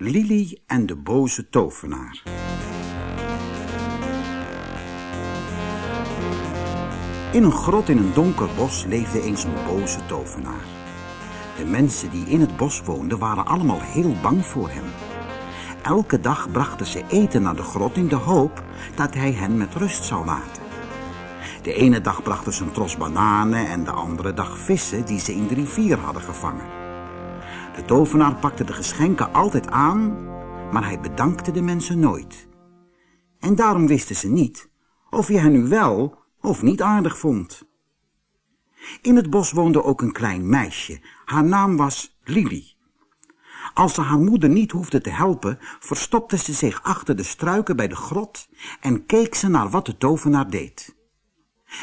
Lili en de boze tovenaar. In een grot in een donker bos leefde eens een boze tovenaar. De mensen die in het bos woonden waren allemaal heel bang voor hem. Elke dag brachten ze eten naar de grot in de hoop dat hij hen met rust zou laten. De ene dag brachten ze een tros bananen en de andere dag vissen die ze in de rivier hadden gevangen. De tovenaar pakte de geschenken altijd aan, maar hij bedankte de mensen nooit. En daarom wisten ze niet of hij hen nu wel of niet aardig vond. In het bos woonde ook een klein meisje. Haar naam was Lili. Als ze haar moeder niet hoefde te helpen, verstopte ze zich achter de struiken bij de grot en keek ze naar wat de tovenaar deed.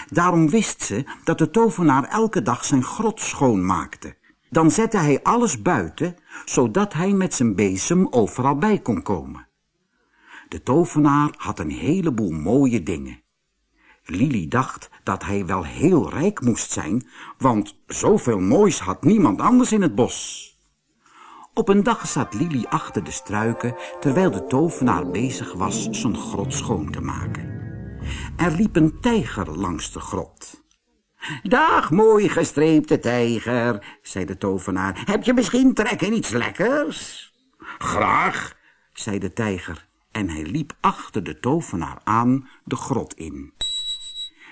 Daarom wist ze dat de tovenaar elke dag zijn grot schoonmaakte. Dan zette hij alles buiten, zodat hij met zijn bezem overal bij kon komen. De tovenaar had een heleboel mooie dingen. Lili dacht dat hij wel heel rijk moest zijn, want zoveel moois had niemand anders in het bos. Op een dag zat Lili achter de struiken, terwijl de tovenaar bezig was zijn grot schoon te maken. Er liep een tijger langs de grot. Dag, mooi gestreepte tijger, zei de tovenaar. Heb je misschien trek in iets lekkers? Graag, zei de tijger, en hij liep achter de tovenaar aan de grot in.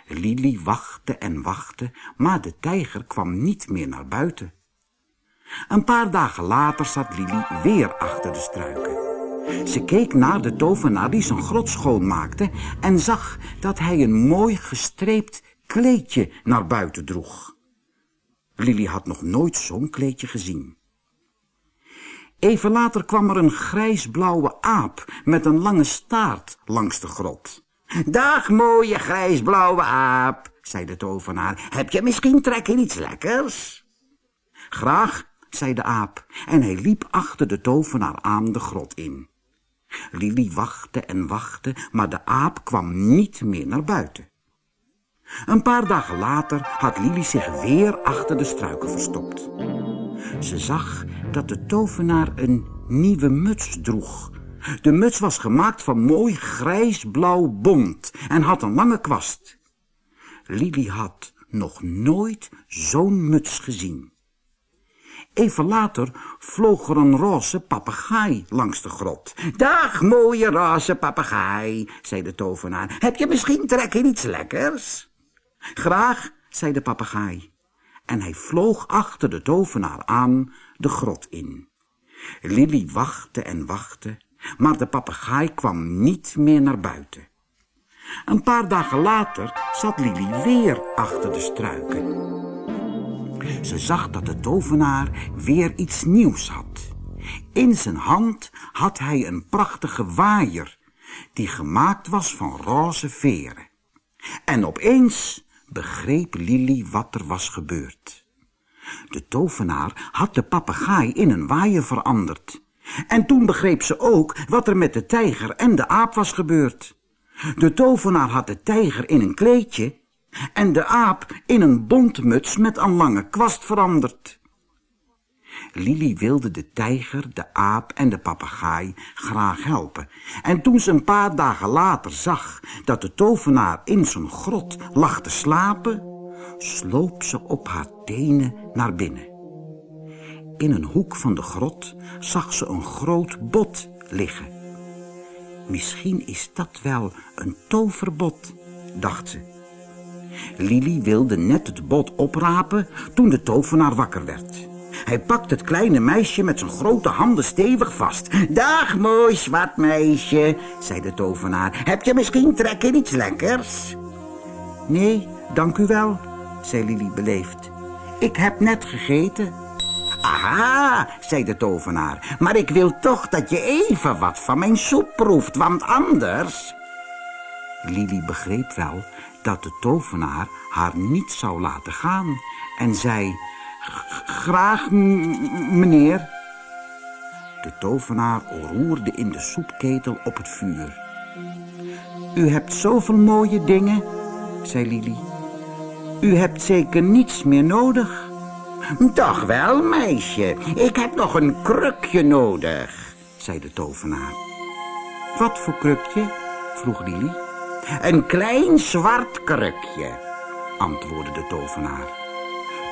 Lili wachtte en wachtte, maar de tijger kwam niet meer naar buiten. Een paar dagen later zat Lili weer achter de struiken. Ze keek naar de tovenaar die zijn grot schoonmaakte en zag dat hij een mooi gestreept kleedje naar buiten droeg. Lili had nog nooit zo'n kleedje gezien. Even later kwam er een grijsblauwe aap met een lange staart langs de grot. Dag, mooie grijsblauwe aap, zei de tovenaar. Heb je misschien trek in iets lekkers? Graag, zei de aap, en hij liep achter de tovenaar aan de grot in. Lili wachtte en wachtte, maar de aap kwam niet meer naar buiten. Een paar dagen later had Lili zich weer achter de struiken verstopt. Ze zag dat de tovenaar een nieuwe muts droeg. De muts was gemaakt van mooi grijs-blauw bont en had een lange kwast. Lili had nog nooit zo'n muts gezien. Even later vloog er een roze papegaai langs de grot. Dag, mooie roze papegaai, zei de tovenaar. Heb je misschien trek in iets lekkers? Graag, zei de papegaai. En hij vloog achter de tovenaar aan de grot in. Lili wachtte en wachtte, maar de papegaai kwam niet meer naar buiten. Een paar dagen later zat Lili weer achter de struiken. Ze zag dat de tovenaar weer iets nieuws had. In zijn hand had hij een prachtige waaier, die gemaakt was van roze veren. En opeens begreep Lili wat er was gebeurd. De tovenaar had de papegaai in een waaier veranderd. En toen begreep ze ook wat er met de tijger en de aap was gebeurd. De tovenaar had de tijger in een kleedje en de aap in een bontmuts met een lange kwast veranderd. Lili wilde de tijger, de aap en de papegaai graag helpen. En toen ze een paar dagen later zag dat de tovenaar in zijn grot lag te slapen, sloop ze op haar tenen naar binnen. In een hoek van de grot zag ze een groot bot liggen. Misschien is dat wel een toverbot, dacht ze. Lili wilde net het bot oprapen toen de tovenaar wakker werd. Hij pakt het kleine meisje met zijn grote handen stevig vast. Dag, mooi zwart meisje, zei de tovenaar. Heb je misschien trek in iets lekkers? Nee, dank u wel, zei Lili beleefd. Ik heb net gegeten. Aha, zei de tovenaar, maar ik wil toch dat je even wat van mijn soep proeft, want anders... Lili begreep wel dat de tovenaar haar niet zou laten gaan en zei... Graag, meneer. De tovenaar roerde in de soepketel op het vuur. U hebt zoveel mooie dingen, zei Lili. U hebt zeker niets meer nodig. Toch wel, meisje. Ik heb nog een krukje nodig, zei de tovenaar. Wat voor krukje? vroeg Lili. Een klein zwart krukje, antwoordde de tovenaar.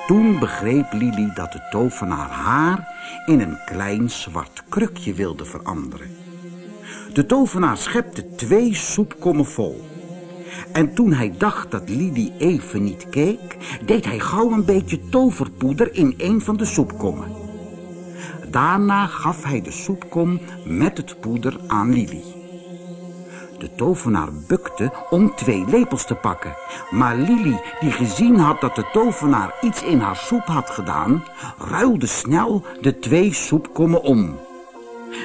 Toen begreep Lili dat de tovenaar haar in een klein zwart krukje wilde veranderen. De tovenaar schepte twee soepkommen vol. En toen hij dacht dat Lili even niet keek, deed hij gauw een beetje toverpoeder in een van de soepkommen. Daarna gaf hij de soepkom met het poeder aan Lili. De tovenaar bukte om twee lepels te pakken. Maar Lili, die gezien had dat de tovenaar iets in haar soep had gedaan, ruilde snel de twee soepkommen om.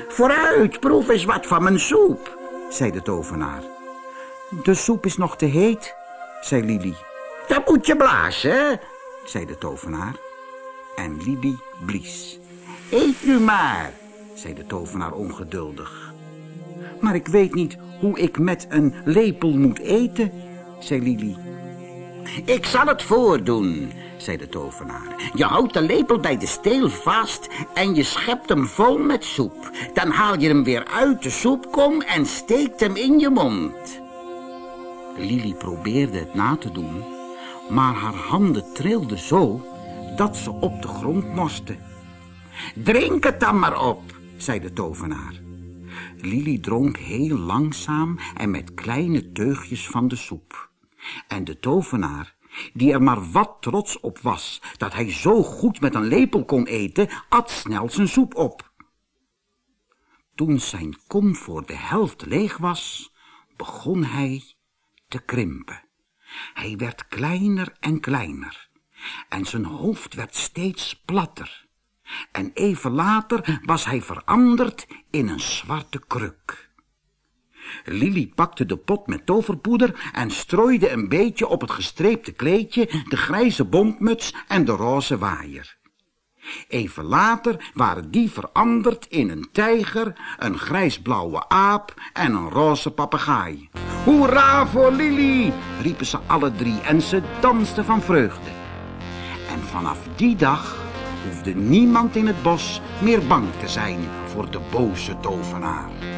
Vooruit, proef eens wat van mijn soep, zei de tovenaar. De soep is nog te heet, zei Lili. Dat moet je blazen, zei de tovenaar. En Lili blies. Eet nu maar, zei de tovenaar ongeduldig. Maar ik weet niet hoe ik met een lepel moet eten, zei Lili. Ik zal het voordoen, zei de tovenaar. Je houdt de lepel bij de steel vast en je schept hem vol met soep. Dan haal je hem weer uit de soepkom en steekt hem in je mond. Lili probeerde het na te doen, maar haar handen trilden zo dat ze op de grond morsten. Drink het dan maar op, zei de tovenaar. Lili dronk heel langzaam en met kleine teugjes van de soep. En de tovenaar, die er maar wat trots op was dat hij zo goed met een lepel kon eten, at snel zijn soep op. Toen zijn kom voor de helft leeg was, begon hij te krimpen. Hij werd kleiner en kleiner en zijn hoofd werd steeds platter. En even later was hij veranderd in een zwarte kruk. Lili pakte de pot met toverpoeder en strooide een beetje op het gestreepte kleedje, de grijze bontmuts en de roze waaier. Even later waren die veranderd in een tijger, een grijsblauwe aap en een roze papegaai. Hoera voor Lili, riepen ze alle drie en ze dansten van vreugde. En vanaf die dag hoefde niemand in het bos meer bang te zijn voor de boze tovenaar.